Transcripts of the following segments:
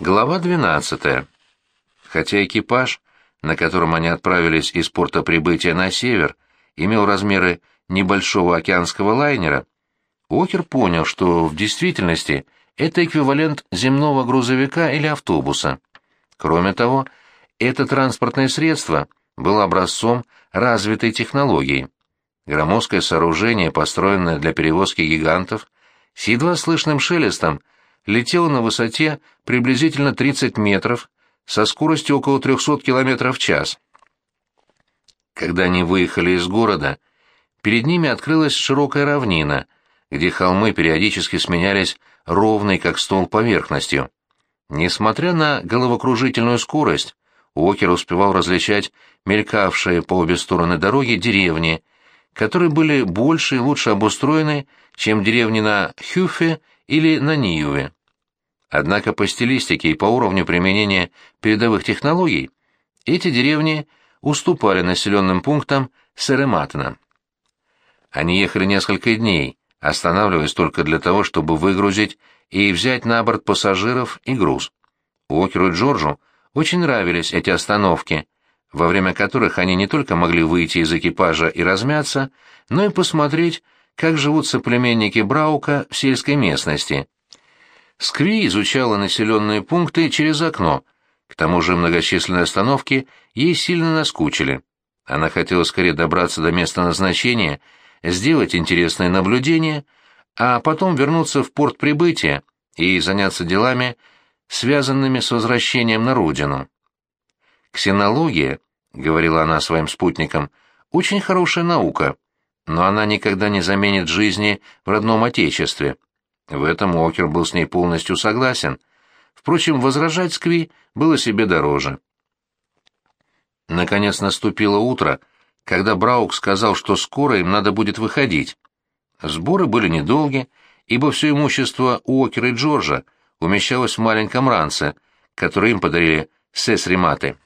Глава 12. Хотя экипаж, на котором они отправились из порта прибытия на север, имел размеры небольшого океанского лайнера, Окер понял, что в действительности это эквивалент земного грузовика или автобуса. Кроме того, это транспортное средство было образцом развитой технологии. Громоздкое сооружение, построенное для перевозки гигантов, с едва слышным шелестом летело на высоте приблизительно 30 метров со скоростью около 300 км в час. Когда они выехали из города, перед ними открылась широкая равнина, где холмы периодически сменялись ровной, как стол, поверхностью. Несмотря на головокружительную скорость, Уокер успевал различать мелькавшие по обе стороны дороги деревни, которые были больше и лучше обустроены, чем деревни на Хюфе или на Ниюве. Однако по стилистике и по уровню применения передовых технологий эти деревни уступали населенным пунктам Серематна. Они ехали несколько дней, останавливаясь только для того, чтобы выгрузить и взять на борт пассажиров и груз. Уокеру и Джорджу очень нравились эти остановки, во время которых они не только могли выйти из экипажа и размяться, но и посмотреть, как живут соплеменники Браука в сельской местности. Скви изучала населенные пункты через окно, к тому же многочисленные остановки ей сильно наскучили. Она хотела скорее добраться до места назначения, сделать интересные наблюдения, а потом вернуться в порт прибытия и заняться делами, связанными с возвращением на родину. «Ксенология», — говорила она своим спутникам, — «очень хорошая наука, но она никогда не заменит жизни в родном отечестве». В этом Уокер был с ней полностью согласен. Впрочем, возражать Скви было себе дороже. Наконец наступило утро, когда Браук сказал, что скоро им надо будет выходить. Сборы были недолги, ибо все имущество Уокера и Джорджа умещалось в маленьком ранце, который им подарили сесриматы.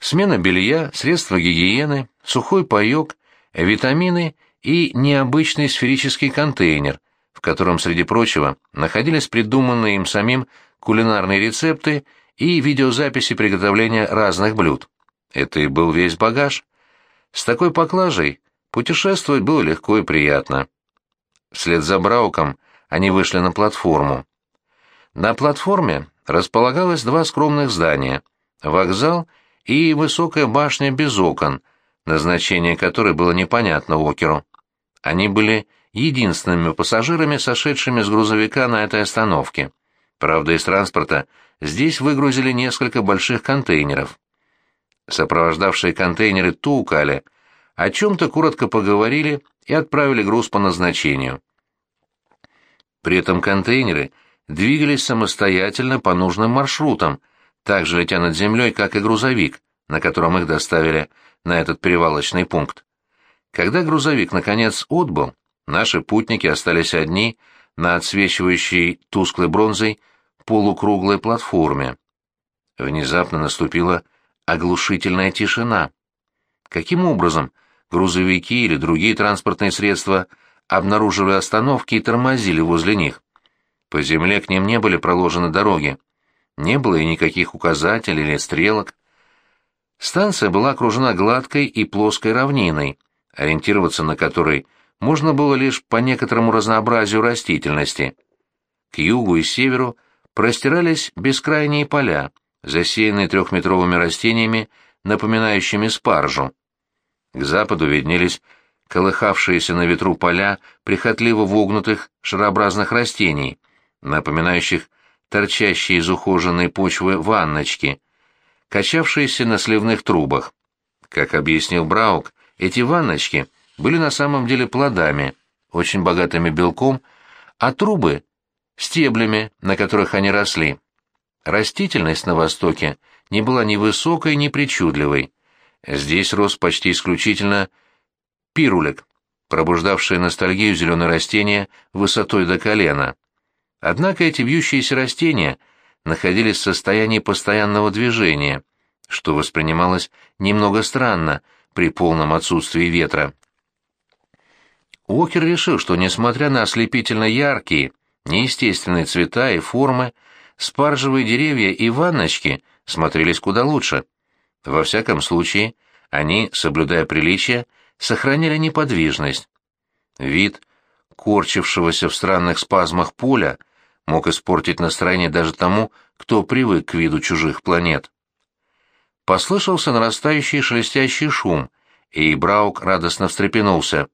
Смена белья, средства гигиены, сухой паек, витамины и необычный сферический контейнер, в котором, среди прочего, находились придуманные им самим кулинарные рецепты и видеозаписи приготовления разных блюд. Это и был весь багаж. С такой поклажей путешествовать было легко и приятно. Вслед за Брауком они вышли на платформу. На платформе располагалось два скромных здания — вокзал и высокая башня без окон, назначение которой было непонятно Океру. Они были единственными пассажирами, сошедшими с грузовика на этой остановке. Правда, из транспорта здесь выгрузили несколько больших контейнеров. Сопровождавшие контейнеры тукали, о чем-то коротко поговорили и отправили груз по назначению. При этом контейнеры двигались самостоятельно по нужным маршрутам, так же летя над землей, как и грузовик, на котором их доставили на этот перевалочный пункт. Когда грузовик, наконец, отбыл, наши путники остались одни на отсвечивающей тусклой бронзой полукруглой платформе. Внезапно наступила оглушительная тишина. Каким образом грузовики или другие транспортные средства обнаруживали остановки и тормозили возле них? По земле к ним не были проложены дороги. Не было и никаких указателей или стрелок. Станция была окружена гладкой и плоской равниной, ориентироваться на которой можно было лишь по некоторому разнообразию растительности. К югу и северу простирались бескрайние поля, засеянные трехметровыми растениями, напоминающими спаржу. К западу виднелись колыхавшиеся на ветру поля прихотливо вогнутых шарообразных растений, напоминающих торчащие из ухоженной почвы ванночки, качавшиеся на сливных трубах. Как объяснил Браук, эти ванночки были на самом деле плодами, очень богатыми белком, а трубы — стеблями, на которых они росли. Растительность на Востоке не была ни высокой, ни причудливой. Здесь рос почти исключительно пирулек, пробуждавшие ностальгию зеленые растения высотой до колена. Однако эти вьющиеся растения находились в состоянии постоянного движения, что воспринималось немного странно — при полном отсутствии ветра. Уокер решил, что, несмотря на ослепительно яркие, неестественные цвета и формы, спаржевые деревья и ванночки смотрелись куда лучше. Во всяком случае, они, соблюдая приличия, сохраняли неподвижность. Вид корчившегося в странных спазмах поля мог испортить настроение даже тому, кто привык к виду чужих планет. Послышался нарастающий шелестящий шум, и Браук радостно встрепенулся.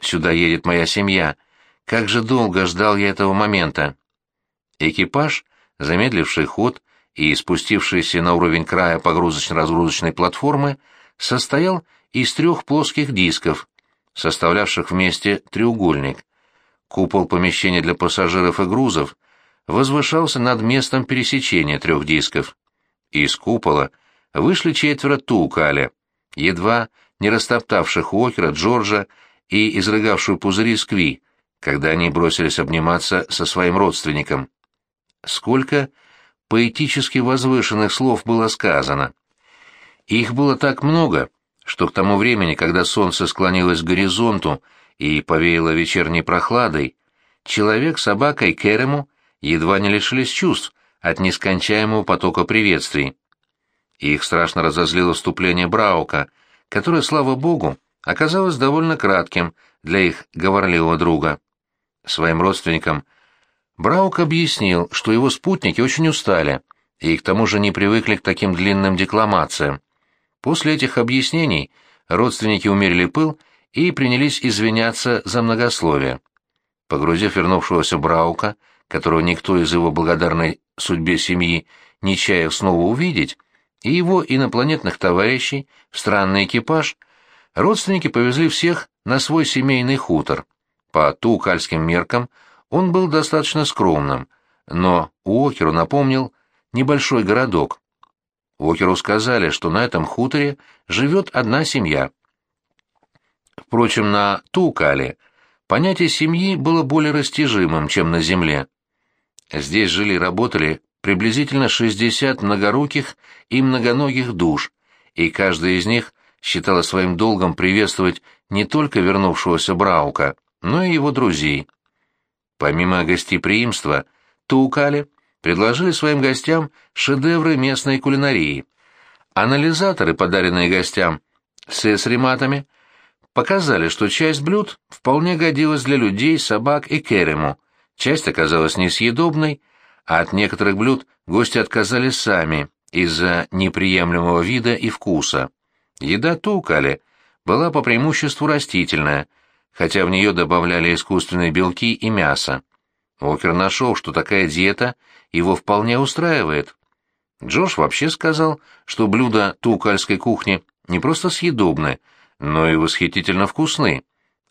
«Сюда едет моя семья. Как же долго ждал я этого момента!» Экипаж, замедливший ход и спустившийся на уровень края погрузочно-разгрузочной платформы, состоял из трех плоских дисков, составлявших вместе треугольник. Купол помещения для пассажиров и грузов возвышался над местом пересечения трех дисков. Из купола вышли четверо Тукаля, едва не растоптавших Уокера, Джорджа и изрыгавшую пузыри Скви, когда они бросились обниматься со своим родственником. Сколько поэтически возвышенных слов было сказано. Их было так много, что к тому времени, когда солнце склонилось к горизонту и повеяло вечерней прохладой, человек, собака и Керему едва не лишились чувств от нескончаемого потока приветствий. Их страшно разозлило вступление Браука, которое, слава богу, оказалось довольно кратким для их говорливого друга. Своим родственникам Браук объяснил, что его спутники очень устали и к тому же не привыкли к таким длинным декламациям. После этих объяснений родственники умерили пыл и принялись извиняться за многословие. Погрузив вернувшегося Браука, которого никто из его благодарной судьбе семьи не чаял снова увидеть, и его инопланетных товарищей в странный экипаж, родственники повезли всех на свой семейный хутор. По тукальским меркам он был достаточно скромным, но Уокеру напомнил небольшой городок. Уокеру сказали, что на этом хуторе живет одна семья. Впрочем, на Тукале понятие семьи было более растяжимым, чем на Земле. Здесь жили и работали приблизительно 60 многоруких и многоногих душ, и каждая из них считала своим долгом приветствовать не только вернувшегося Браука, но и его друзей. Помимо гостеприимства, Туукали предложили своим гостям шедевры местной кулинарии. Анализаторы, подаренные гостям с эсрематами, показали, что часть блюд вполне годилась для людей, собак и керему, часть оказалась несъедобной, а от некоторых блюд гости отказались сами из-за неприемлемого вида и вкуса. Еда Тукали была по преимуществу растительная, хотя в нее добавляли искусственные белки и мясо. Уокер нашел, что такая диета его вполне устраивает. Джош вообще сказал, что блюда тукальской кухни не просто съедобны, но и восхитительно вкусны,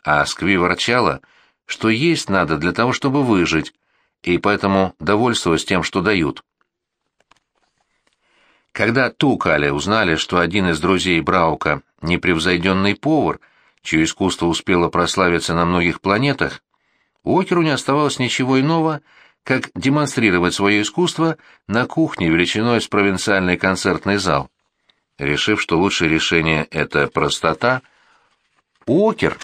а Скви ворчала, что есть надо для того, чтобы выжить, и поэтому довольствовалась тем, что дают. Когда Тукали узнали, что один из друзей Браука — непревзойденный повар, чье искусство успело прославиться на многих планетах, Уокеру не оставалось ничего иного, как демонстрировать свое искусство на кухне величиной с провинциальный концертный зал. Решив, что лучшее решение — это простота, Уокер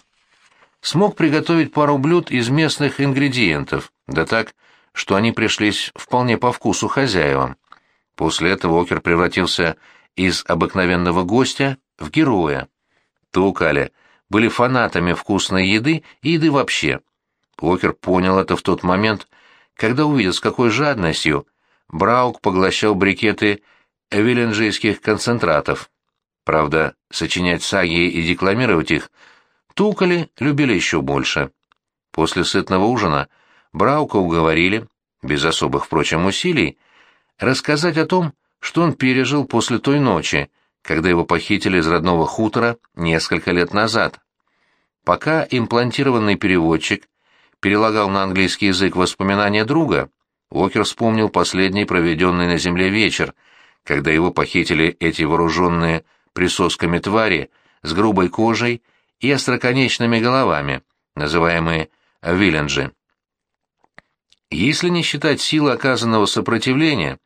смог приготовить пару блюд из местных ингредиентов, да так, что они пришлись вполне по вкусу хозяевам. После этого Уокер превратился из обыкновенного гостя в героя. Тукали были фанатами вкусной еды и еды вообще. Уокер понял это в тот момент, когда увидел, с какой жадностью Браук поглощал брикеты виленджийских концентратов. Правда, сочинять саги и декламировать их Тукали любили еще больше. После сытного ужина Браука уговорили, без особых, впрочем, усилий, рассказать о том, что он пережил после той ночи, когда его похитили из родного хутора несколько лет назад. Пока имплантированный переводчик перелагал на английский язык воспоминания друга, Уокер вспомнил последний проведенный на земле вечер, когда его похитили эти вооруженные присосками твари с грубой кожей и остроконечными головами, называемые виленджи. Если не считать силы оказанного сопротивления,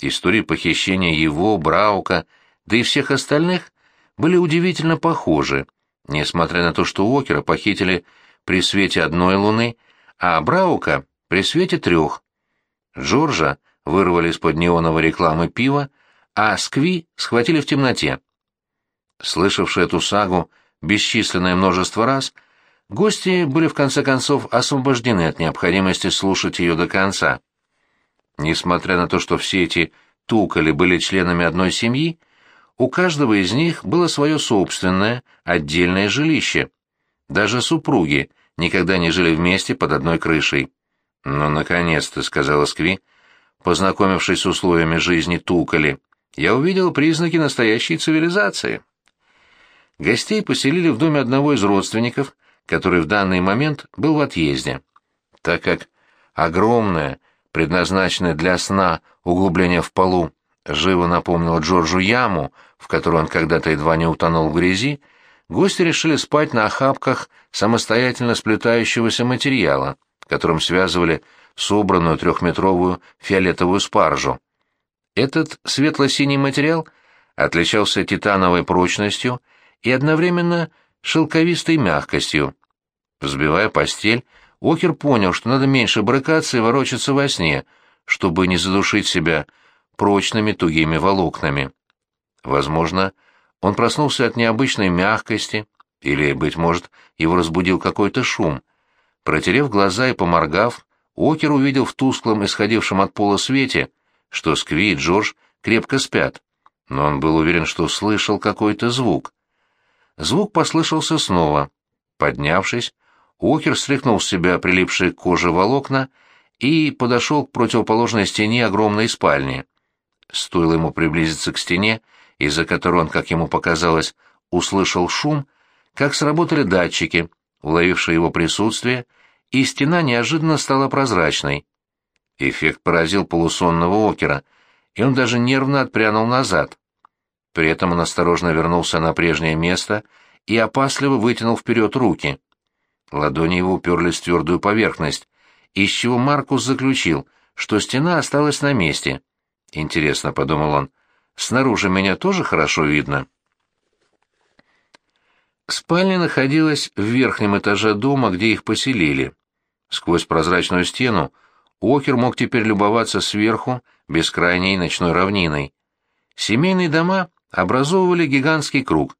истории похищения его, Браука, да и всех остальных были удивительно похожи, несмотря на то, что Уокера похитили при свете одной луны, а Браука — при свете трех. Джорджа вырвали из-под неоновой рекламы пива, а Скви схватили в темноте. Слышавшие эту сагу бесчисленное множество раз, гости были в конце концов освобождены от необходимости слушать ее до конца. Несмотря на то, что все эти туколи были членами одной семьи, у каждого из них было свое собственное, отдельное жилище. Даже супруги никогда не жили вместе под одной крышей. «Ну, наконец-то», — сказала Скви, познакомившись с условиями жизни Туколи, — «я увидел признаки настоящей цивилизации». Гостей поселили в доме одного из родственников, который в данный момент был в отъезде. Так как огромное, предназначенное для сна углубление в полу, живо напомнило Джорджу яму, в которой он когда-то едва не утонул в грязи, гости решили спать на охапках самостоятельно сплетающегося материала, которым связывали собранную трехметровую фиолетовую спаржу. Этот светло-синий материал отличался титановой прочностью и одновременно шелковистой мягкостью. Взбивая постель, Окер понял, что надо меньше брыкаться и ворочаться во сне, чтобы не задушить себя прочными тугими волокнами. Возможно, он проснулся от необычной мягкости, или, быть может, его разбудил какой-то шум. Протерев глаза и поморгав, Окер увидел в тусклом, исходившем от пола свете, что Скви и Джордж крепко спят, но он был уверен, что слышал какой-то звук. Звук послышался снова. Поднявшись, Уокер стряхнул с себя прилипшие к коже волокна и подошел к противоположной стене огромной спальни. Стоило ему приблизиться к стене, из-за которой он, как ему показалось, услышал шум, как сработали датчики, уловившие его присутствие, и стена неожиданно стала прозрачной. Эффект поразил полусонного Окера, и он даже нервно отпрянул назад. При этом он осторожно вернулся на прежнее место и опасливо вытянул вперед руки. Ладони его уперлись в твердую поверхность, из чего Маркус заключил, что стена осталась на месте. «Интересно», — подумал он, — «снаружи меня тоже хорошо видно». Спальня находилась в верхнем этаже дома, где их поселили. Сквозь прозрачную стену Окер мог теперь любоваться сверху бескрайней ночной равниной. Семейные дома образовывали гигантский круг.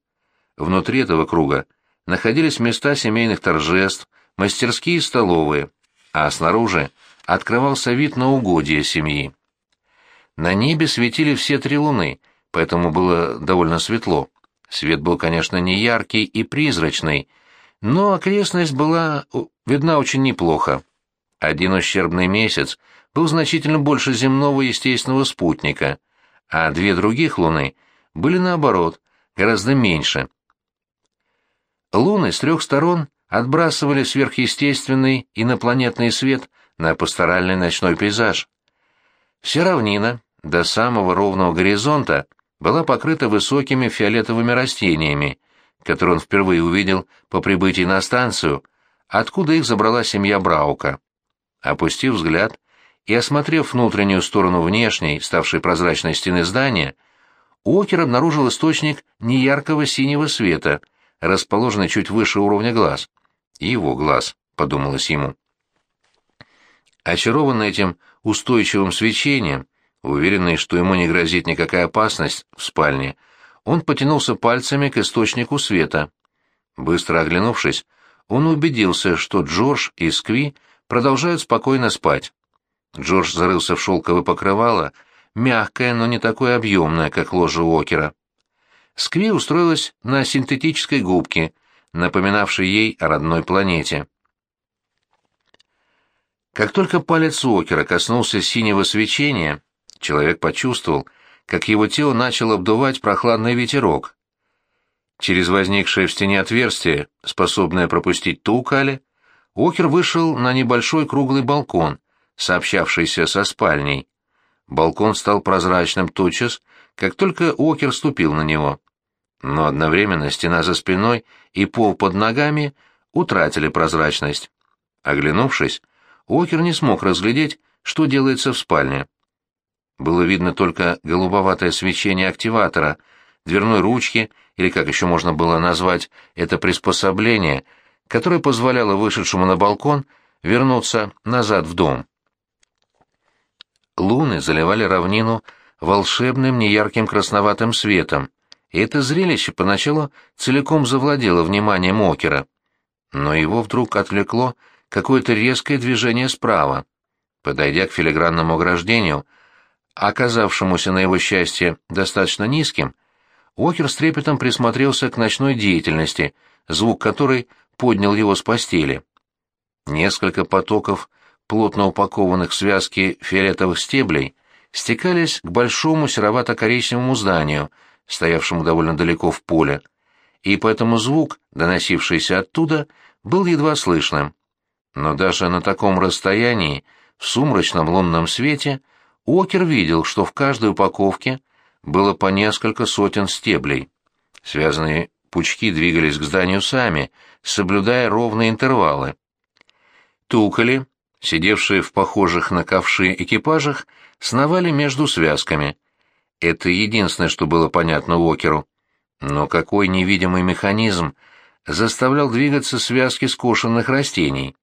Внутри этого круга находились места семейных торжеств, мастерские и столовые, а снаружи открывался вид на угодья семьи. На небе светили все три луны, поэтому было довольно светло. Свет был, конечно, не яркий и призрачный, но окрестность была видна очень неплохо. Один ущербный месяц был значительно больше земного естественного спутника, а две других луны были наоборот, гораздо меньше. Луны с трех сторон отбрасывали сверхъестественный инопланетный свет на пасторальный ночной пейзаж. Вся равнина, до самого ровного горизонта, была покрыта высокими фиолетовыми растениями, которые он впервые увидел по прибытии на станцию, откуда их забрала семья Браука. Опустив взгляд и осмотрев внутреннюю сторону внешней, ставшей прозрачной стены здания, Уокер обнаружил источник неяркого синего света, расположенный чуть выше уровня глаз. Его глаз, подумалось ему. Очарованный этим устойчивым свечением, уверенный, что ему не грозит никакая опасность в спальне, он потянулся пальцами к источнику света. Быстро оглянувшись, он убедился, что Джордж и Скви продолжают спокойно спать. Джордж зарылся в шелковое покрывало, мягкое, но не такое объемное, как ложе Уокера. Скви устроилась на синтетической губке, напоминавшей ей о родной планете. Как только палец Уокера коснулся синего свечения, человек почувствовал, как его тело начал обдувать прохладный ветерок. Через возникшее в стене отверстие, способное пропустить тукали, Уокер вышел на небольшой круглый балкон, сообщавшийся со спальней. Балкон стал прозрачным тотчас, как только Уокер ступил на него. Но одновременно стена за спиной и пол под ногами утратили прозрачность. Оглянувшись, Уокер не смог разглядеть, что делается в спальне. Было видно только голубоватое свечение активатора, дверной ручки, или как еще можно было назвать это приспособление, которое позволяло вышедшему на балкон вернуться назад в дом. Луны заливали равнину волшебным неярким красноватым светом, и это зрелище поначалу целиком завладело вниманием Окера. Но его вдруг отвлекло какое-то резкое движение справа. Подойдя к филигранному ограждению, оказавшемуся на его счастье достаточно низким, Окер с трепетом присмотрелся к ночной деятельности, звук которой поднял его с постели. Несколько потоков плотно упакованных связки фиолетовых стеблей стекались к большому серовато-коричневому зданию, стоявшему довольно далеко в поле, и поэтому звук, доносившийся оттуда, был едва слышным. Но даже на таком расстоянии, в сумрачном лунном свете, Окер видел, что в каждой упаковке было по несколько сотен стеблей. Связанные пучки двигались к зданию сами, соблюдая ровные интервалы. Туколи, сидевшие в похожих на ковши экипажах, сновали между связками. Это единственное, что было понятно Уокеру. Но какой невидимый механизм заставлял двигаться связки скошенных растений?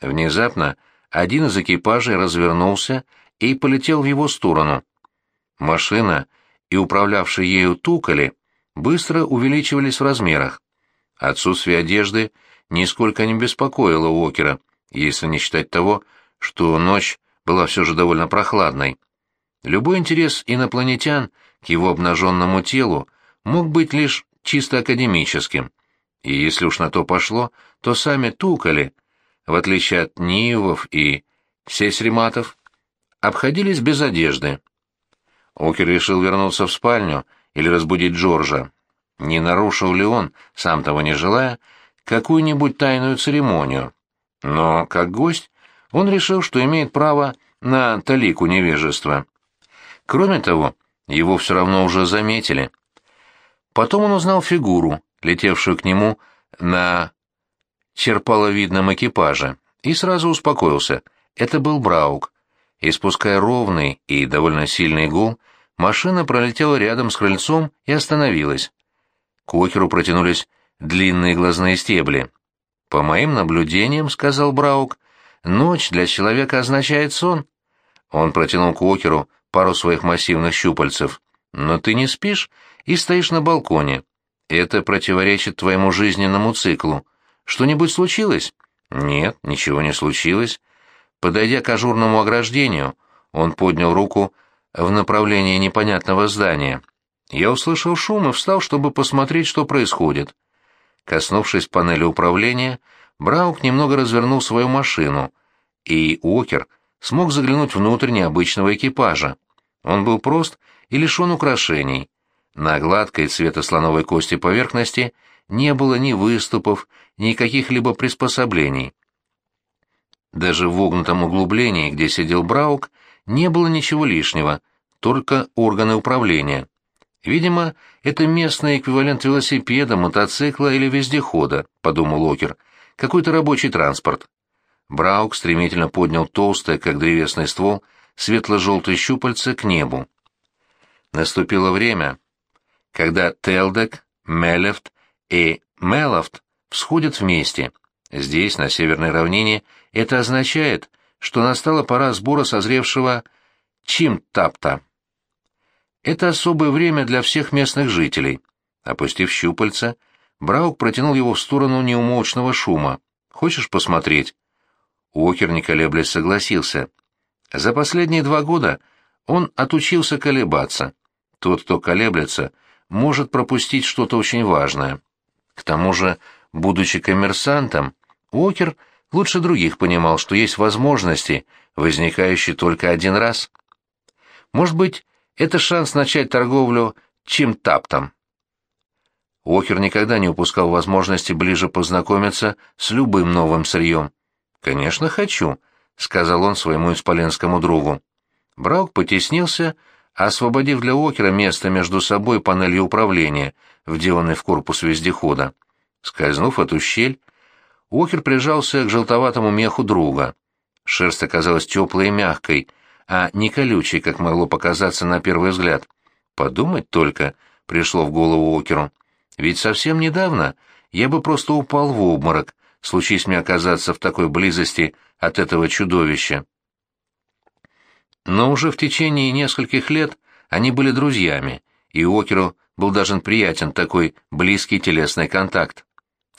Внезапно один из экипажей развернулся и полетел в его сторону. Машина и управлявший ею Туколи быстро увеличивались в размерах. Отсутствие одежды нисколько не беспокоило Уокера, если не считать того, что ночь была все же довольно прохладной. Любой интерес инопланетян к его обнаженному телу мог быть лишь чисто академическим, и если уж на то пошло, то сами Туколи, в отличие от Ниевов и Сесриматов, обходились без одежды. Окер решил вернуться в спальню или разбудить Джорджа. Не нарушил ли он, сам того не желая, какую-нибудь тайную церемонию? Но, как гость, он решил, что имеет право на талику невежества. Кроме того, его все равно уже заметили. Потом он узнал фигуру, летевшую к нему на черпаловидном экипаже, и сразу успокоился. Это был Браук. Испуская ровный и довольно сильный гул, машина пролетела рядом с крыльцом и остановилась. К Уокеру протянулись длинные глазные стебли. «По моим наблюдениям, — сказал Браук, — ночь для человека означает сон». Он протянул к Уокеру пару своих массивных щупальцев. «Но ты не спишь и стоишь на балконе. Это противоречит твоему жизненному циклу. Что-нибудь случилось?» «Нет, ничего не случилось». Подойдя к ажурному ограждению, он поднял руку в направлении непонятного здания. Я услышал шум и встал, чтобы посмотреть, что происходит. Коснувшись панели управления, Браук немного развернул свою машину, и Уокер смог заглянуть внутрь необычного экипажа. Он был прост и лишен украшений. На гладкой цвета слоновой кости поверхности не было ни выступов, ни каких-либо приспособлений. Даже в вогнутом углублении, где сидел Браук, не было ничего лишнего, только органы управления. Видимо, это местный эквивалент велосипеда, мотоцикла или вездехода, подумал Окер. Какой-то рабочий транспорт. Браук стремительно поднял толстое, как древесный ствол, светло-желтое щупальце к небу. Наступило время, когда Телдек, Мелефт и Мелофт всходят вместе. Здесь, на северной равнине, это означает, что настала пора сбора созревшего чимтапта. Это особое время для всех местных жителей. Опустив щупальца, Браук протянул его в сторону неумолчного шума. «Хочешь посмотреть?» Уокер, не колеблясь, согласился. За последние два года он отучился колебаться. Тот, кто колеблется, может пропустить что-то очень важное. К тому же, будучи коммерсантом, Уокер лучше других понимал, что есть возможности, возникающие только один раз. Может быть, это шанс начать торговлю чим-таптом. Уокер никогда не упускал возможности ближе познакомиться с любым новым сырьем. «Конечно, хочу», — сказал он своему исполенскому другу. Браук потеснился, освободив для Уокера место между собой панелью управления, вделанной в корпус вездехода. Скользнув эту щель, Уокер прижался к желтоватому меху друга. Шерсть оказалась теплой и мягкой — а не колючий, как могло показаться на первый взгляд. Подумать только, пришло в голову Океру. Ведь совсем недавно я бы просто упал в обморок, случись мне оказаться в такой близости от этого чудовища. Но уже в течение нескольких лет они были друзьями, и Уокеру был даже приятен такой близкий телесный контакт.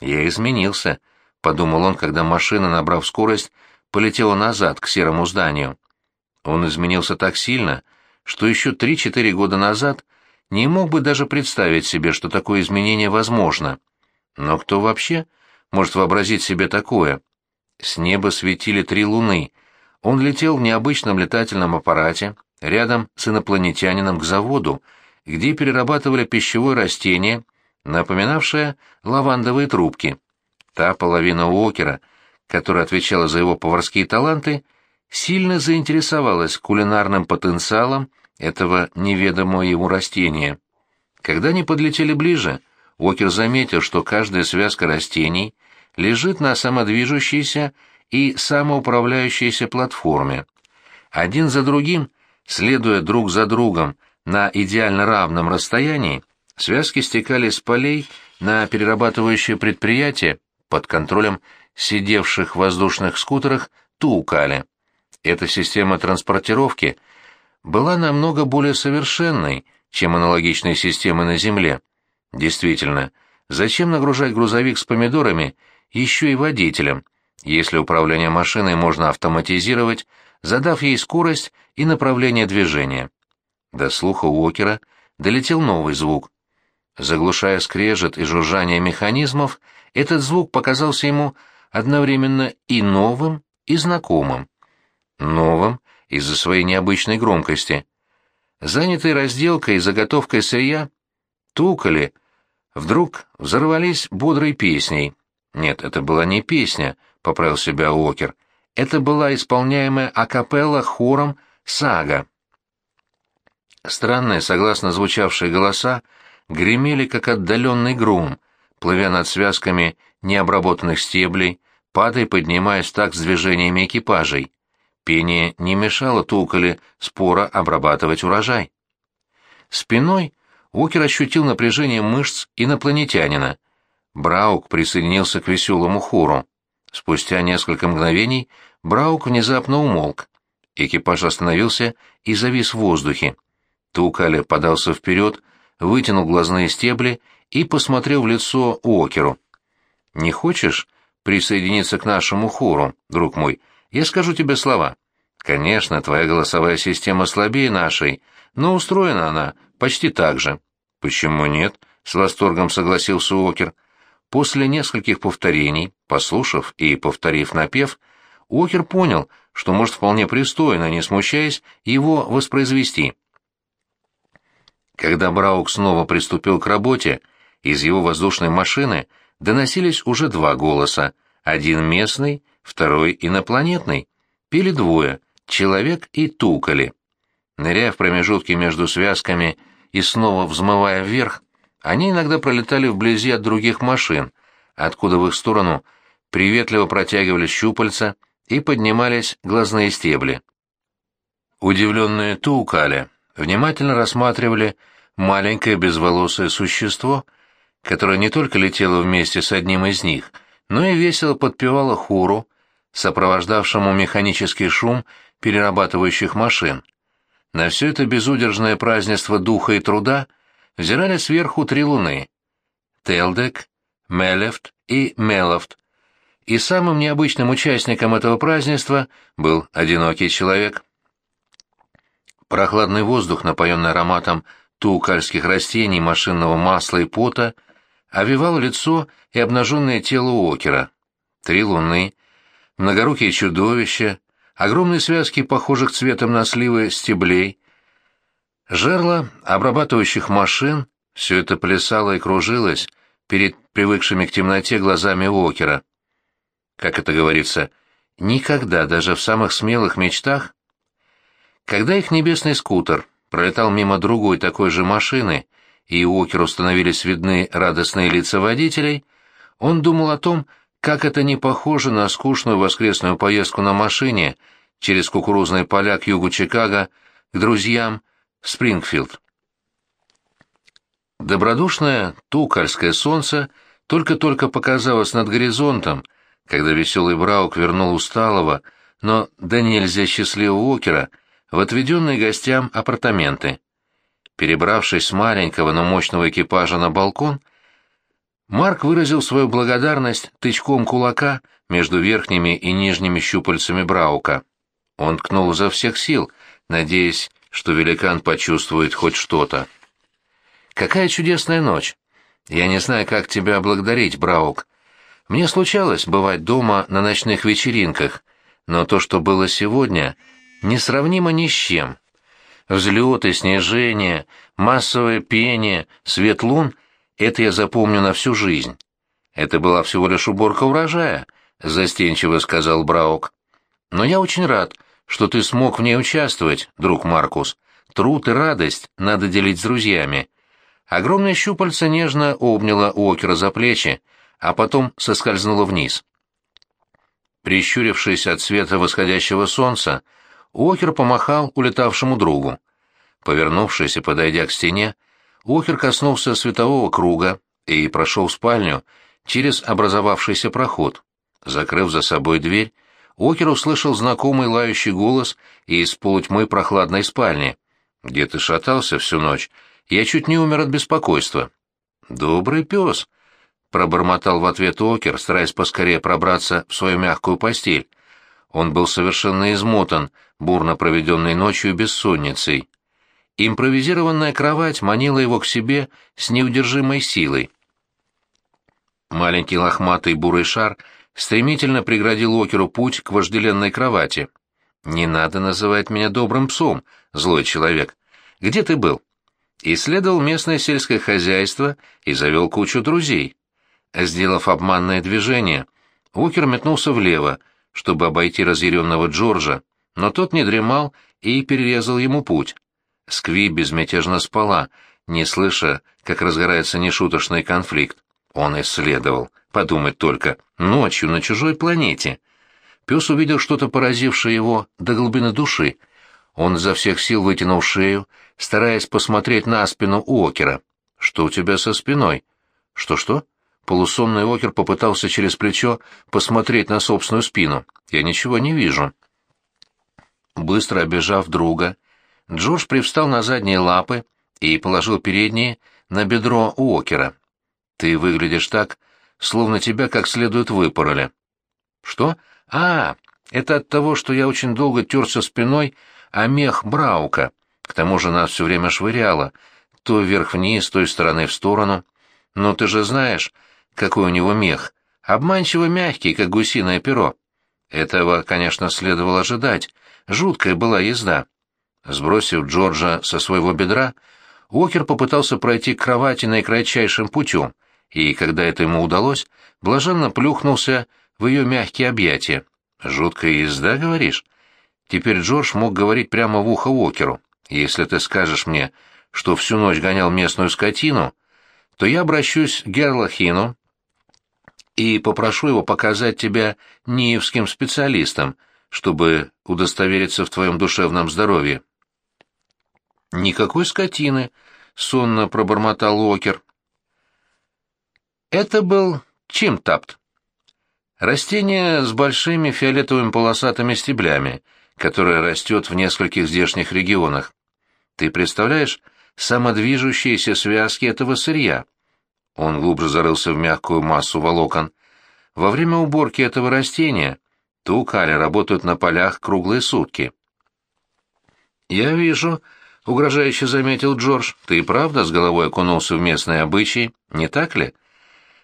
«Я изменился», — подумал он, когда машина, набрав скорость, полетела назад к серому зданию. Он изменился так сильно, что еще три-четыре года назад не мог бы даже представить себе, что такое изменение возможно. Но кто вообще может вообразить себе такое? С неба светили три луны. Он летел в необычном летательном аппарате рядом с инопланетянином к заводу, где перерабатывали пищевое растение, напоминавшее лавандовые трубки. Та половина Уокера, которая отвечала за его поварские таланты, сильно заинтересовалась кулинарным потенциалом этого неведомого ему растения. Когда они подлетели ближе, Уокер заметил, что каждая связка растений лежит на самодвижущейся и самоуправляющейся платформе. Один за другим, следуя друг за другом на идеально равном расстоянии, связки стекали с полей на перерабатывающее предприятие под контролем сидевших в воздушных скутерах Туукали. Эта система транспортировки была намного более совершенной, чем аналогичные системы на Земле. Действительно, зачем нагружать грузовик с помидорами еще и водителем, если управление машиной можно автоматизировать, задав ей скорость и направление движения? До слуха Уокера долетел новый звук. Заглушая скрежет и жужжание механизмов, этот звук показался ему одновременно и новым, и знакомым. Новым из-за своей необычной громкости. Занятые разделкой и заготовкой сырья, тукали, вдруг взорвались бодрой песней. Нет, это была не песня, — поправил себя Уокер. Это была исполняемая акапелла хором «Сага». Странные, согласно звучавшие голоса, гремели, как отдаленный гром, плывя над связками необработанных стеблей, падая и поднимаясь так с движениями экипажей. Пение не мешало Туколе споро обрабатывать урожай. Спиной Уокер ощутил напряжение мышц инопланетянина. Браук присоединился к веселому хору. Спустя несколько мгновений Браук внезапно умолк. Экипаж остановился и завис в воздухе. Тукале подался вперед, вытянул глазные стебли и посмотрел в лицо Уокеру. «Не хочешь присоединиться к нашему хору, друг мой?» Я скажу тебе слова. Конечно, твоя голосовая система слабее нашей, но устроена она почти так же. Почему нет? С восторгом согласился Уокер. После нескольких повторений, послушав и повторив напев, Уокер понял, что может вполне пристойно, не смущаясь, его воспроизвести. Когда Браук снова приступил к работе, из его воздушной машины доносились уже два голоса, один местный второй инопланетный. Пили двое — человек и тукали. Ныряя в промежутки между связками и снова взмывая вверх, они иногда пролетали вблизи от других машин, откуда в их сторону приветливо протягивались щупальца и поднимались глазные стебли. Удивленные Тукали внимательно рассматривали маленькое безволосое существо, которое не только летело вместе с одним из них, но и весело подпевало хору, сопровождавшему механический шум перерабатывающих машин. На все это безудержное празднество духа и труда взирали сверху три луны — Телдек, Мелефт и Мелофт. И самым необычным участником этого празднества был одинокий человек. Прохладный воздух, напоенный ароматом туукальских растений, машинного масла и пота, овивал лицо и обнаженное тело Уокера. Три луны — многорукие чудовища, огромные связки похожих цветом на сливы стеблей, жерла обрабатывающих машин, все это плясало и кружилось перед привыкшими к темноте глазами Уокера. Как это говорится, никогда, даже в самых смелых мечтах, когда их небесный скутер пролетал мимо другой такой же машины, и Уокеру становились видны радостные лица водителей, он думал о том, как это не похоже на скучную воскресную поездку на машине через кукурузные поля к югу Чикаго к друзьям в Спрингфилд. Добродушное тукальское солнце только-только показалось над горизонтом, когда веселый Браук вернул усталого, но да нельзя счастливого Уокера в отведенные гостям апартаменты. Перебравшись с маленького, но мощного экипажа на балкон, Марк выразил свою благодарность тычком кулака между верхними и нижними щупальцами Браука. Он ткнул изо всех сил, надеясь, что великан почувствует хоть что-то. «Какая чудесная ночь! Я не знаю, как тебя благодарить, Браук. Мне случалось бывать дома на ночных вечеринках, но то, что было сегодня, несравнимо ни с чем. Взлеты, снижения, массовое пение, свет лун — это я запомню на всю жизнь. Это была всего лишь уборка урожая, — застенчиво сказал Браук. Но я очень рад, что ты смог в ней участвовать, друг Маркус. Труд и радость надо делить с друзьями. Огромное щупальце нежно обняло Уокера за плечи, а потом соскользнуло вниз. Прищурившись от света восходящего солнца, Уокер помахал улетавшему другу. Повернувшись и подойдя к стене, Уокер коснулся светового круга и прошел в спальню через образовавшийся проход. Закрыв за собой дверь, Уокер услышал знакомый лающий голос из полутьмы прохладной спальни. «Где ты шатался всю ночь? Я чуть не умер от беспокойства». «Добрый пес», — пробормотал в ответ Уокер, стараясь поскорее пробраться в свою мягкую постель. Он был совершенно измотан, бурно проведенной ночью бессонницей. Импровизированная кровать манила его к себе с неудержимой силой. Маленький лохматый бурый шар стремительно преградил Океру путь к вожделенной кровати. «Не надо называть меня добрым псом, злой человек. Где ты был?» Исследовал местное сельское хозяйство и завел кучу друзей. Сделав обманное движение, Окер метнулся влево, чтобы обойти разъяренного Джорджа, но тот не дремал и перерезал ему путь. Скви безмятежно спала, не слыша, как разгорается нешуточный конфликт. Он исследовал, подумать только, ночью на чужой планете. Пес увидел что-то поразившее его до глубины души. Он изо всех сил вытянул шею, стараясь посмотреть на спину Уокера. «Что у тебя со спиной?» «Что-что?» Полусонный Окер попытался через плечо посмотреть на собственную спину. «Я ничего не вижу». Быстро обежав друга, Джордж привстал на задние лапы и положил передние на бедро Уокера. «Ты выглядишь так, словно тебя как следует выпороли». «Что? А, это от того, что я очень долго терся спиной о мех Браука. К тому же нас все время швыряло, то вверх-вниз, то из стороны в сторону. Но ты же знаешь, какой у него мех, обманчиво мягкий, как гусиное перо. Этого, конечно, следовало ожидать. Жуткая была езда. Сбросив Джорджа со своего бедра, Уокер попытался пройти к кровати наикратчайшим путем, и, когда это ему удалось, блаженно плюхнулся в ее мягкие объятия. «Жуткая езда, говоришь?» Теперь Джордж мог говорить прямо в ухо Уокеру. «Если ты скажешь мне, что всю ночь гонял местную скотину, то я обращусь к Герлахину и попрошу его показать тебя ниевским специалистам, чтобы удостовериться в твоем душевном здоровье. «Никакой скотины», — сонно пробормотал Уокер. Это был чимтапт. Растение с большими фиолетовыми полосатыми стеблями, которое растет в нескольких здешних регионах. Ты представляешь самодвижущиеся связки этого сырья, он глубже зарылся в мягкую массу волокон. Во время уборки этого растения тукали работают на полях круглые сутки. «Я вижу», — угрожающе заметил Джордж, — «ты и правда с головой окунулся в местные обычаи, не так ли?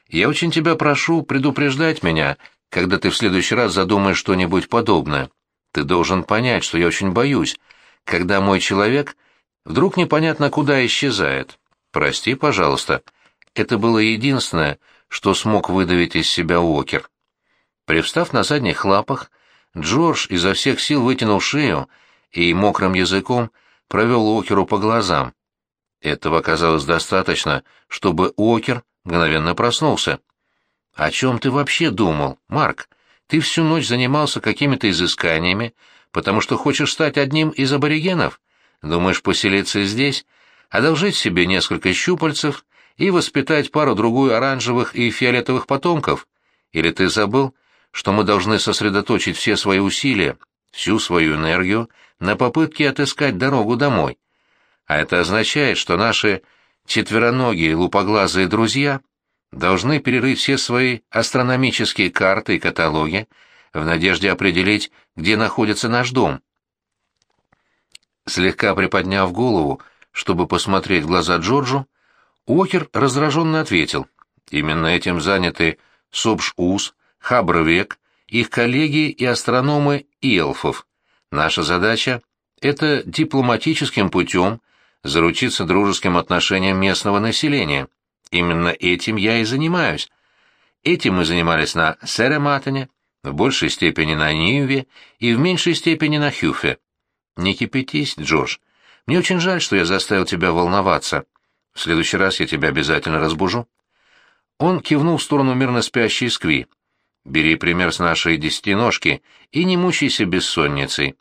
Я очень тебя прошу предупреждать меня, когда ты в следующий раз задумаешь что-нибудь подобное. Ты должен понять, что я очень боюсь, когда мой человек вдруг непонятно куда исчезает. Прости, пожалуйста». Это было единственное, что смог выдавить из себя Уокер. Привстав на задних лапах, Джордж изо всех сил вытянул шею и мокрым языком провел Уокеру по глазам. Этого оказалось достаточно, чтобы Уокер мгновенно проснулся. «О чем ты вообще думал, Марк? Ты всю ночь занимался какими-то изысканиями, потому что хочешь стать одним из аборигенов? Думаешь поселиться здесь, одолжить себе несколько щупальцев и воспитать пару-другую оранжевых и фиолетовых потомков? Или ты забыл, что мы должны сосредоточить все свои усилия, всю свою энергию на попытки отыскать дорогу домой. А это означает, что наши четвероногие лупоглазые друзья должны перерыть все свои астрономические карты и каталоги в надежде определить, где находится наш дом. Слегка приподняв голову, чтобы посмотреть в глаза Джорджу, Уокер раздраженно ответил. Именно этим заняты Собш-Ус, Хабр-Век, их коллеги и астрономы Иелфов. Наша задача — это дипломатическим путем заручиться дружеским отношением местного населения. Именно этим я и занимаюсь. Этим мы занимались на Серематоне, в большей степени на Ниве и в меньшей степени на Хюфе. Не кипятись, Джордж. Мне очень жаль, что я заставил тебя волноваться. В следующий раз я тебя обязательно разбужу. Он кивнул в сторону мирно спящей Скви. Бери пример с нашей десятиножки и не мучайся бессонницей.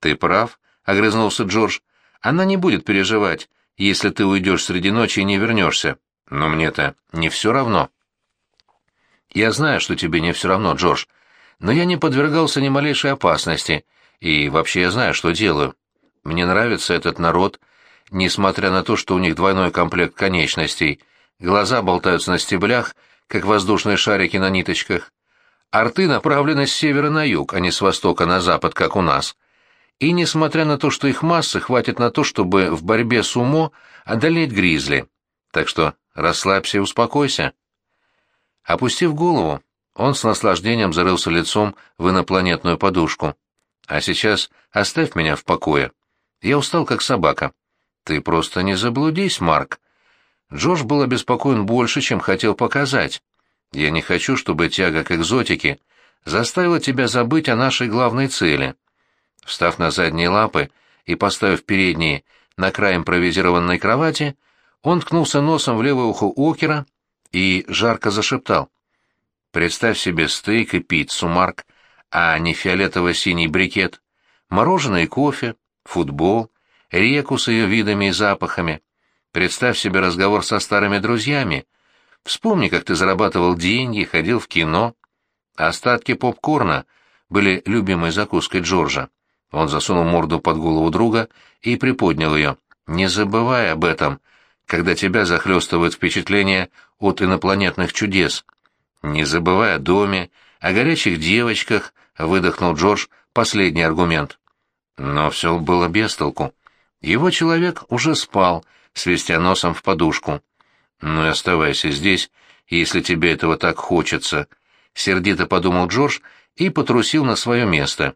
Ты прав, — огрызнулся Джордж. Она не будет переживать, если ты уйдешь среди ночи и не вернешься. Но мне-то не все равно. Я знаю, что тебе не все равно, Джордж, но я не подвергался ни малейшей опасности, и вообще я знаю, что делаю. Мне нравится этот народ, несмотря на то, что у них двойной комплект конечностей. Глаза болтаются на стеблях, как воздушные шарики на ниточках. Арты направлены с севера на юг, а не с востока на запад, как у нас. И несмотря на то, что их массы хватит на то, чтобы в борьбе с умо одолеть гризли. Так что расслабься и успокойся. Опустив голову, он с наслаждением зарылся лицом в инопланетную подушку. А сейчас оставь меня в покое. Я устал, как собака. Ты просто не заблудись, Марк. Джош был обеспокоен больше, чем хотел показать. Я не хочу, чтобы тяга к экзотике заставила тебя забыть о нашей главной цели. Встав на задние лапы и поставив передние на край импровизированной кровати, он ткнулся носом в левое ухо Окера и жарко зашептал. «Представь себе стейк и пиццу, Марк, а не фиолетово-синий брикет, мороженое и кофе, футбол, реку с ее видами и запахами. Представь себе разговор со старыми друзьями, Вспомни, как ты зарабатывал деньги, ходил в кино. Остатки попкорна были любимой закуской Джорджа. Он засунул морду под голову друга и приподнял ее. «Не забывай об этом, когда тебя захлестывают впечатления от инопланетных чудес. Не забывай о доме, о горячих девочках», — выдохнул Джордж последний аргумент. Но все было без толку. Его человек уже спал, свистя носом в подушку. «Ну и оставайся здесь, если тебе этого так хочется», — сердито подумал Джордж и потрусил на свое место.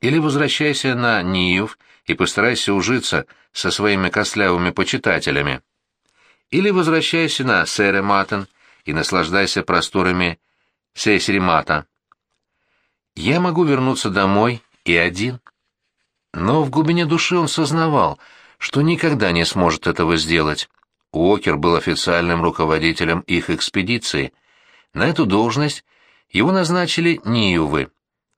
«Или возвращайся на Ниев и постарайся ужиться со своими костлявыми почитателями. Или возвращайся на Сэре Маттон и наслаждайся просторами Сейсеримата. Я могу вернуться домой и один». Но в глубине души он сознавал, что никогда не сможет этого сделать. Уокер был официальным руководителем их экспедиции. На эту должность его назначили Ниювы.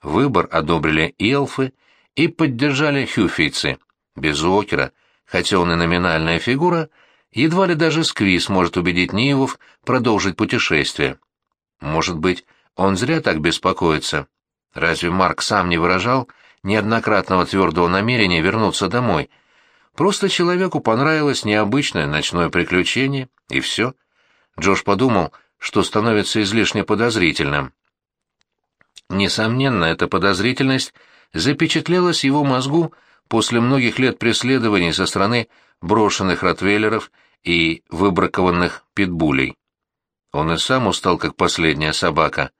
Выбор одобрили эльфы и поддержали хюфийцы. Без Уокера, хотя он и номинальная фигура, едва ли даже Сквиз может убедить Ниевов продолжить путешествие. Может быть, он зря так беспокоится. Разве Марк сам не выражал неоднократного твердого намерения вернуться домой — Просто человеку понравилось необычное ночное приключение, и все. Джош подумал, что становится излишне подозрительным. Несомненно, эта подозрительность запечатлелась его мозгу после многих лет преследований со стороны брошенных ротвейлеров и выбракованных питбулей. Он и сам устал, как последняя собака.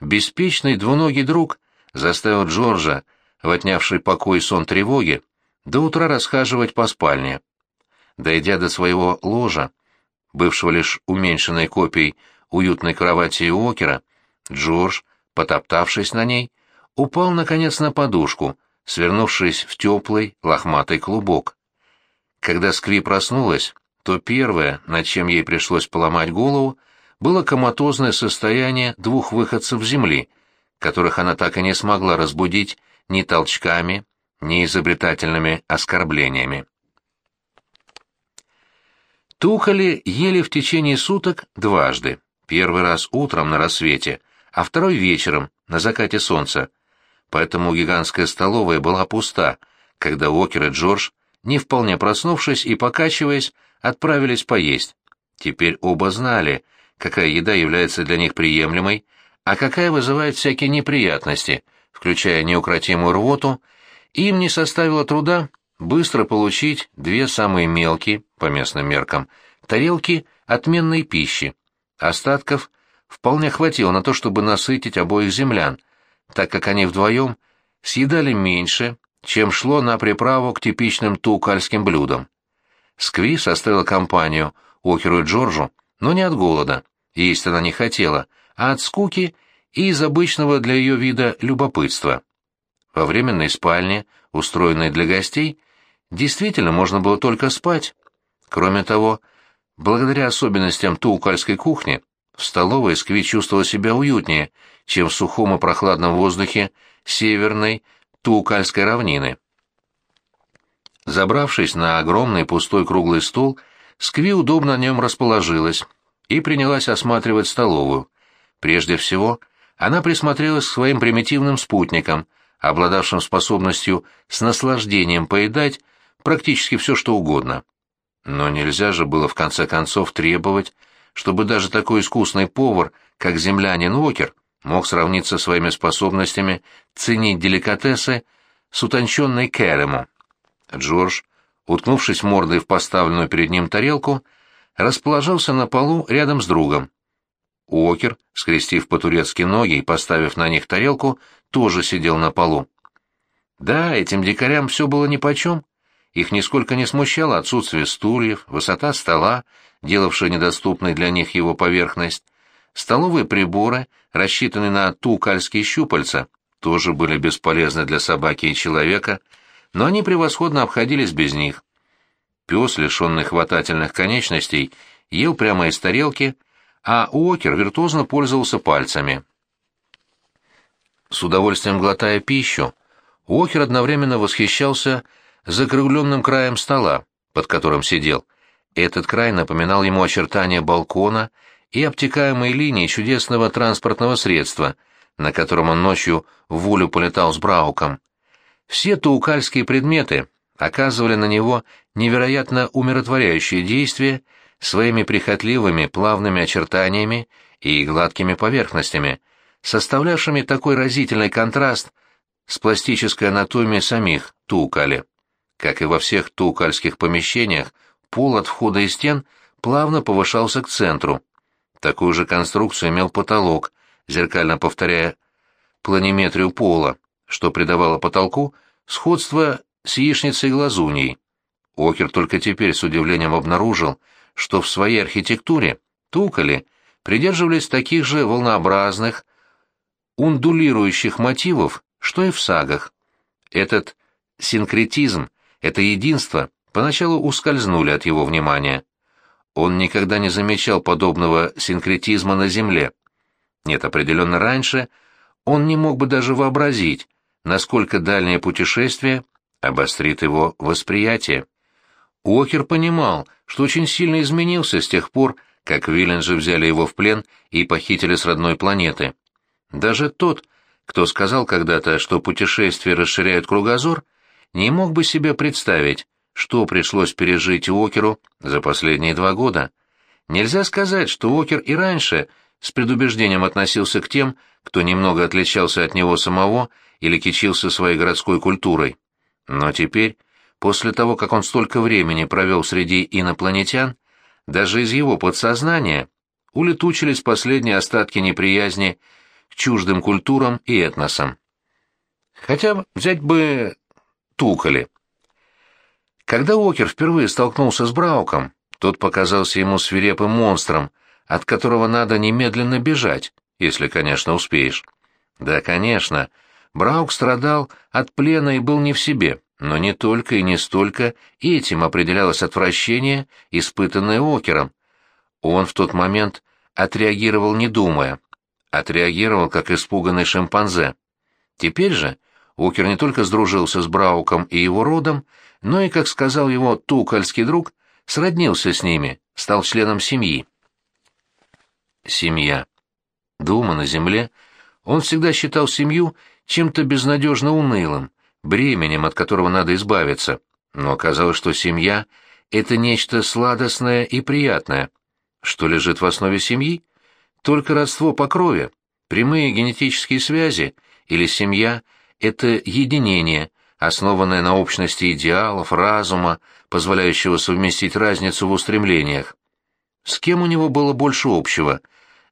Беспечный двуногий друг заставил Джорджа, в отнявший покой сон тревоги, до утра расхаживать по спальне. Дойдя до своего ложа, бывшего лишь уменьшенной копией уютной кровати Уокера, Джордж, потоптавшись на ней, упал, наконец, на подушку, свернувшись в теплый лохматый клубок. Когда Скви проснулась, то первое, над чем ей пришлось поломать голову, было коматозное состояние двух выходцев земли, которых она так и не смогла разбудить ни толчками, неизобретательными оскорблениями. Тухали ели в течение суток дважды. Первый раз утром на рассвете, а второй вечером, на закате солнца. поэтому гигантская столовая была пуста, когда Уокер и Джордж, не вполне проснувшись и покачиваясь, отправились поесть. Теперь оба знали, какая еда является для них приемлемой, а какая вызывает всякие неприятности, включая неукротимую рвоту, им не составило труда быстро получить две самые мелкие, по местным меркам, тарелки отменной пищи. Остатков вполне хватило на то, чтобы насытить обоих землян, так как они вдвоем съедали меньше, чем шло на приправу к типичным тукальским блюдам. Скви составила компанию Океру и Джорджу, но не от голода, есть она не хотела, а от скуки и из обычного для ее вида любопытства. Во временной спальне, устроенной для гостей, действительно можно было только спать. Кроме того, благодаря особенностям туукальской кухни, в столовой Скви чувствовала себя уютнее, чем в сухом и прохладном воздухе северной Туукальской равнины. Забравшись на огромный пустой круглый стол, Скви удобно на нем расположилась и принялась осматривать столовую. Прежде всего, она присмотрелась к своим примитивным спутникам, обладавшим способностью с наслаждением поедать практически все, что угодно. Но нельзя же было в конце концов требовать, чтобы даже такой искусный повар, как землянин Уокер, мог сравниться своими способностями ценить деликатесы с утонченной Кэрему. Джордж, уткнувшись мордой в поставленную перед ним тарелку, расположился на полу рядом с другом. Уокер, скрестив по-турецки ноги и поставив на них тарелку, тоже сидел на полу. Да, этим дикарям все было нипочем. Их нисколько не смущало отсутствие стульев, высота стола, делавшая недоступной для них его поверхность. Столовые приборы, рассчитанные на тукальские щупальца, тоже были бесполезны для собаки и человека, но они превосходно обходились без них. Пес, лишенный хватательных конечностей, ел прямо из тарелки, а Уокер виртуозно пользовался пальцами. С удовольствием глотая пищу, Уокер одновременно восхищался закругленным краем стола, под которым сидел. Этот край напоминал ему очертания балкона и обтекаемые линии чудесного транспортного средства, на котором он ночью в волю полетал с Брауком. Все таукальские предметы оказывали на него невероятно умиротворяющее действие своими прихотливыми плавными очертаниями и гладкими поверхностями, составлявшими такой разительный контраст с пластической анатомией самих Тукали. Как и во всех тукальских помещениях, пол от входа и стен плавно повышался к центру. Такую же конструкцию имел потолок, зеркально повторяя планиметрию пола, что придавало потолку сходство с яичницей глазуньей. Окер только теперь с удивлением обнаружил, что в своей архитектуре Тукали придерживались таких же волнообразных, ундулирующих мотивов, что и в сагах. Этот синкретизм, это единство поначалу ускользнули от его внимания. Он никогда не замечал подобного синкретизма на Земле. Нет, определенно раньше он не мог бы даже вообразить, насколько дальнее путешествие обострит его восприятие. Уокер понимал, что очень сильно изменился с тех пор, как Виллинджи взяли его в плен и похитили с родной планеты. Даже тот, кто сказал когда-то, что путешествия расширяют кругозор, не мог бы себе представить, что пришлось пережить Уокеру за последние два года. Нельзя сказать, что Уокер и раньше с предубеждением относился к тем, кто немного отличался от него самого или кичился своей городской культурой. Но теперь, после того, как он столько времени провел среди инопланетян, даже из его подсознания улетучились последние остатки неприязни чуждым культурам и этносам. Хотя взять бы Тукали. Когда Уокер впервые столкнулся с Брауком, тот показался ему свирепым монстром, от которого надо немедленно бежать, если, конечно, успеешь. Да, конечно, Браук страдал от плена и был не в себе, но не только и не столько этим определялось отвращение, испытанное Окером. Он в тот момент отреагировал не думая, отреагировал как испуганный шимпанзе. Теперь же Окер не только сдружился с Брауком и его родом, но и, как сказал его тукальский друг, сроднился с ними, стал членом семьи. Семья. Дома, на земле, он всегда считал семью чем-то безнадежно унылым, бременем, от которого надо избавиться. Но оказалось, что семья — это нечто сладостное и приятное. Что лежит в основе семьи? Только родство по крови, прямые генетические связи или семья — это единение, основанное на общности идеалов, разума, позволяющего совместить разницу в устремлениях. С кем у него было больше общего?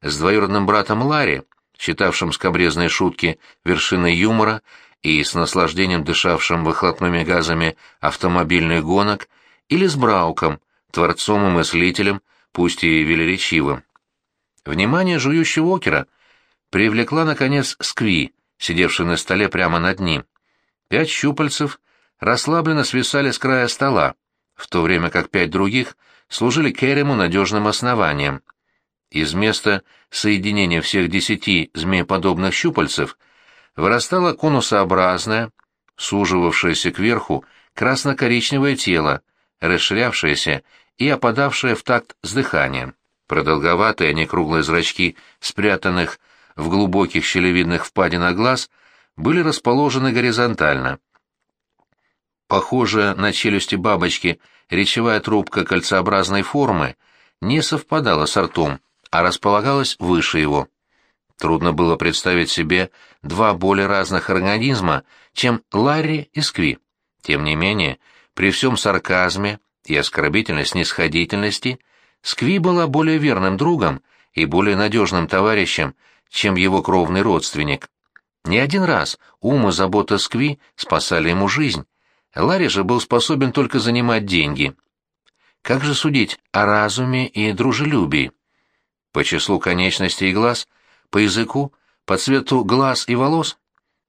С двоюродным братом Ларри, считавшим скобрезные шутки вершиной юмора и с наслаждением дышавшим выхлопными газами автомобильных гонок, или с Брауком, творцом и мыслителем, пусть и велеречивым. Внимание жующего окера привлекла, наконец, Скви, сидевший на столе прямо над ним. Пять щупальцев расслабленно свисали с края стола, в то время как пять других служили Керему надежным основанием. Из места соединения всех десяти змееподобных щупальцев вырастало конусообразное, суживавшееся кверху, красно-коричневое тело, расширявшееся и опадавшее в такт с дыханием. Продолговатые, а не круглые зрачки, спрятанных в глубоких щелевидных впадинах глаз, были расположены горизонтально. Похожая на челюсти бабочки речевая трубка кольцеобразной формы не совпадала с ртом, а располагалась выше его. Трудно было представить себе два более разных организма, чем Ларри и Скви. Тем не менее, при всем сарказме и оскорбительной снисходительности, Скви была более верным другом и более надежным товарищем, чем его кровный родственник. Не один раз ум и забота Скви спасали ему жизнь. Ларри же был способен только занимать деньги. Как же судить о разуме и дружелюбии? По числу конечностей и глаз, по языку, по цвету глаз и волос?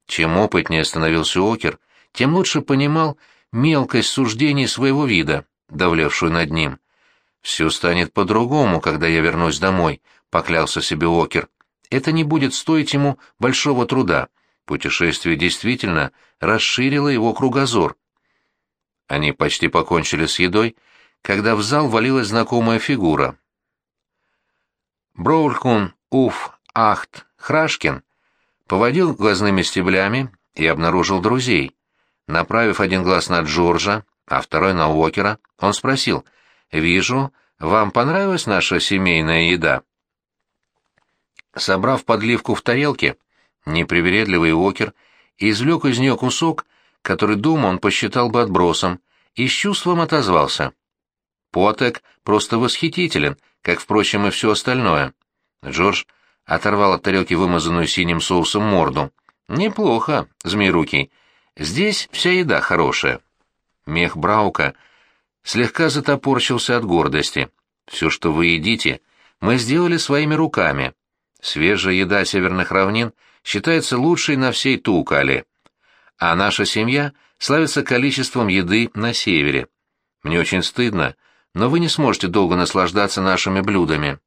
Чем опытнее становился Окер, тем лучше понимал мелкость суждений своего вида, давлевшую над ним. «Все станет по-другому, когда я вернусь домой», — поклялся себе Окер это не будет стоить ему большого труда. Путешествие действительно расширило его кругозор. Они почти покончили с едой, когда в зал валилась знакомая фигура. Броулькун Уф Ахт Храшкин поводил глазными стеблями и обнаружил друзей. Направив один глаз на Джорджа, а второй на Уокера, он спросил, «Вижу, вам понравилась наша семейная еда?» Собрав подливку в тарелке, непривередливый Уокер извлек из нее кусок, который дома он посчитал бы отбросом, и с чувством отозвался. Потек просто восхитителен, как, впрочем, и все остальное. Джордж оторвал от тарелки вымазанную синим соусом морду. «Неплохо, змеирукий. Здесь вся еда хорошая». Мех Браука слегка затопорчился от гордости. «Все, что вы едите, мы сделали своими руками. Свежая еда северных равнин считается лучшей на всей Тукале, а наша семья славится количеством еды на севере. Мне очень стыдно, но вы не сможете долго наслаждаться нашими блюдами.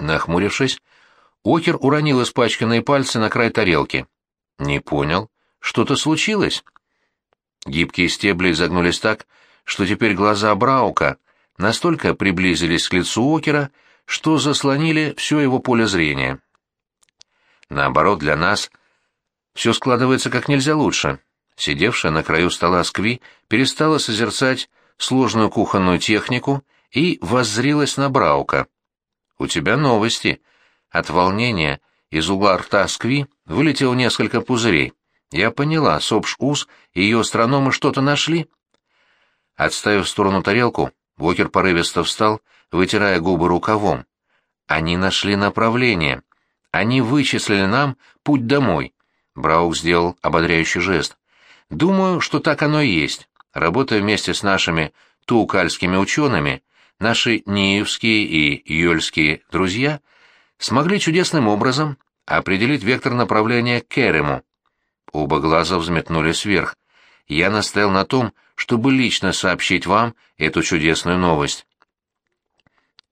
Нахмурившись, Окер уронил испачканные пальцы на край тарелки. Не понял. Что-то случилось? Гибкие стебли изогнулись так, что теперь глаза Браука настолько приблизились к лицу Окера, что заслонили все его поле зрения. Наоборот, для нас все складывается как нельзя лучше. Сидевшая на краю стола Скви перестала созерцать сложную кухонную технику и воззрилась на Браука. «У тебя новости». От волнения из угла рта Скви вылетело несколько пузырей. Я поняла, Сопш-Ус и ее астрономы что-то нашли. Отставив в сторону тарелку, Вокер порывисто встал вытирая губы рукавом. Они нашли направление. Они вычислили нам путь домой. Браук сделал ободряющий жест. Думаю, что так оно и есть. Работая вместе с нашими туукальскими учеными, наши ниевские и юльские друзья смогли чудесным образом определить вектор направления к Керему. Оба глаза взметнулись вверх. Я настоял на том, чтобы лично сообщить вам эту чудесную новость.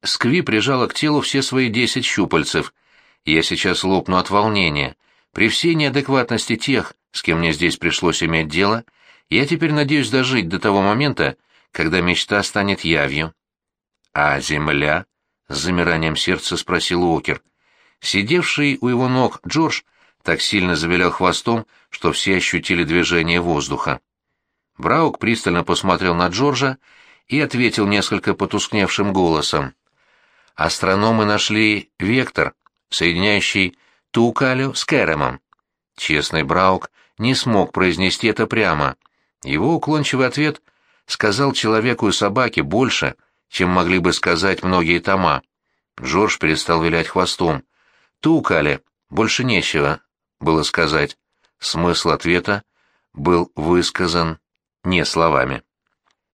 Скви прижала к телу все свои десять щупальцев. Я сейчас лопну от волнения. При всей неадекватности тех, с кем мне здесь пришлось иметь дело, я теперь надеюсь дожить до того момента, когда мечта станет явью. «А земля?» — с замиранием сердца спросил Уокер. Сидевший у его ног Джордж так сильно завилял хвостом, что все ощутили движение воздуха. Браук пристально посмотрел на Джорджа и ответил несколько потускневшим голосом. Астрономы нашли вектор, соединяющий Тукалю с Керемом. Честный Браук не смог произнести это прямо. Его уклончивый ответ сказал человеку и собаке больше, чем могли бы сказать многие тома. Джордж перестал вилять хвостом. «Тукали, больше нечего было сказать». Смысл ответа был высказан не словами.